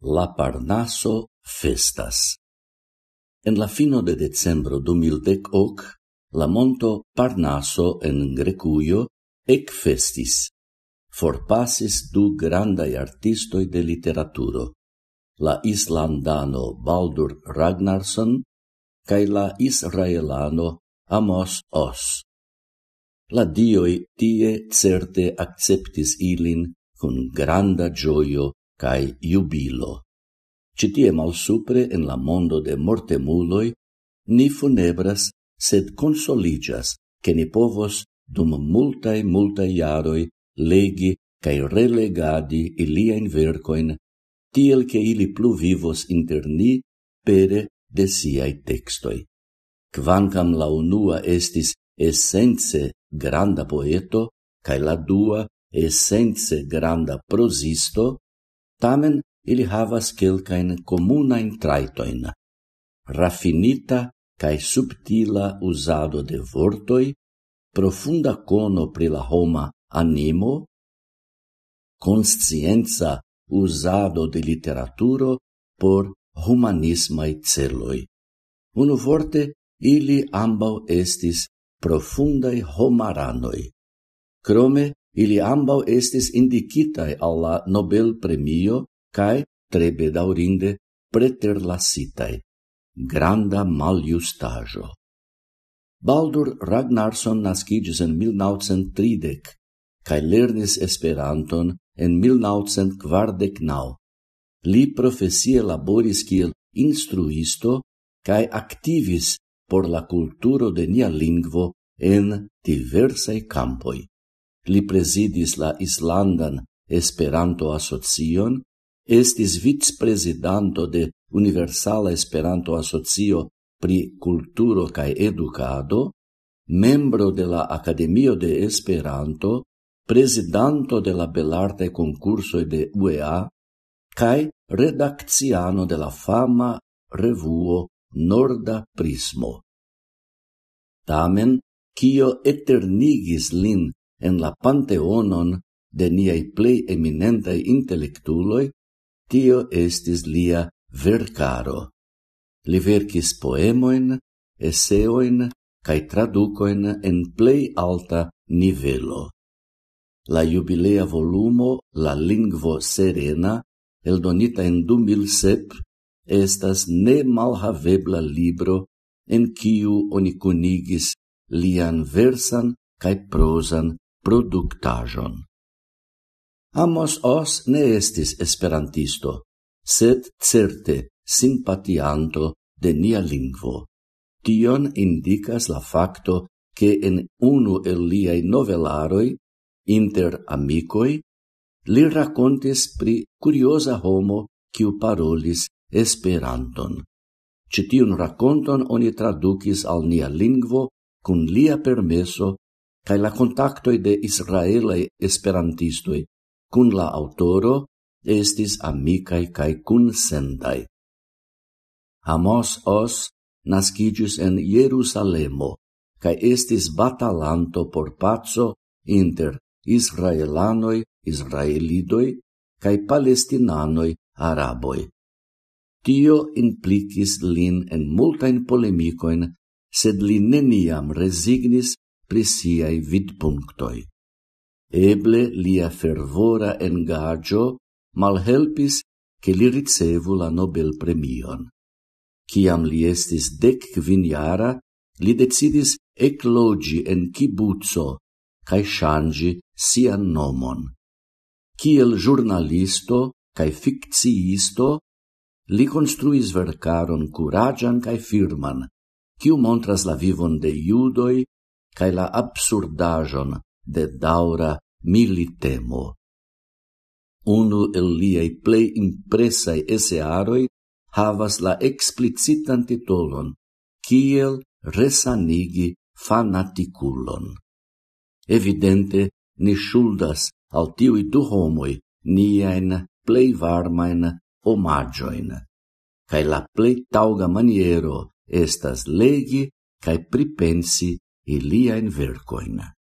La Parnaso festas. En la fino de decembro 2010 la monto Parnaso en Grecujo ec festis. Forpasis du grandai artistoi de literaturo, la islandano Baldur Ragnarsson cae la israelano Amos Os. La dioi tie certe acceptis ilin cun granda gioio cae jubilo. Citie malsupre en la mondo de mortemuloi, ni funebras, sed consoligas, che ni povos dum multae multae iaroi legi cae relegadi iliaen vercoin, tiel che ili plu vivos inter ni pere de siai textoi. Quancam la unua estis essence granda poeto, cae la dua essence granda prosisto, tamen ili havas quelcain comunain traitoin. Raffinita cae subtila usado de vortoi, profunda cono pri la homa animo, conscienza usado de literaturo por humanismai celoi. Unu vorte, ili ambau estis profundai homaranoi. Crome, Ili ambau estis indicitai alla Nobel premio cae, tre bedaurinde, preterlasitai. Granda maliustajo. Baldur Ragnarsson nascidis en 1930 cae lernis Esperanton en 1949. Li profesie laboris kiel instruisto cae activis por la culturo de nia lingvo en diversae campoi li presidis la Islandan Esperanto Asocion, estis vicprezidanto de Universala Esperanto Asocio pri Kulturo kaj Edukado, membro de la Akademio de Esperanto, presidanto de la Belarte Concursoi de UEA, cae redacciano de la fama revuo Norda Prismo. Tamen, cio eternigis lin en la panteonon de niai plei eminentai intellectuloi, tio estis lia vercaro. Li verkis poemoin, eseoin, cae traducoin en plei alta nivelo. La jubilea volumo La Lingvo Serena, eldonita en 2007, estas ne malhavebla libro en kiu oni kunigis lian versan cae prosan productajon. Amos Os ne estis esperantisto, sed certe simpatianto de nia lingvo. Tion indicas la facto che en unu el liai novelaroi, inter amicoi, li racontis pri curiosa homo quiu parolis esperanton. Citiun raconton oni traducis al nia lingvo cun lia permesso cae la contactoi de israelai esperantistoi cun la autoro estis amicae cae consendai. Amos Os nascigis en Jerusalemo, cae estis batalanto por pazzo inter israelanoi, israelidoi, cae palestinanoi, araboi. Tio implicis lin en multain polemicoin, sed li neniam resignis pri siaj. Eble lia fervora engagio malhelpis che li ricevu la Nobel premion. Ciam li estis dec quiniara, li decidis eclogi en kibuco cae shangi sian nomon. Ciel giornalisto cae ficciisto, li construis vercaron curagian cae firman, ciu montras la vivon de judoi cae la absurdajon de daura militemo. Unu el liei plei impresai esearoi havas la explicitan titolon Kiel resanigi fanaticulon. Evidente, ni shuldas al tiui du homoi niaen plei varmain omagioin, cae la plei tauga maniero estas legi cae pripensi iliaen vercoin.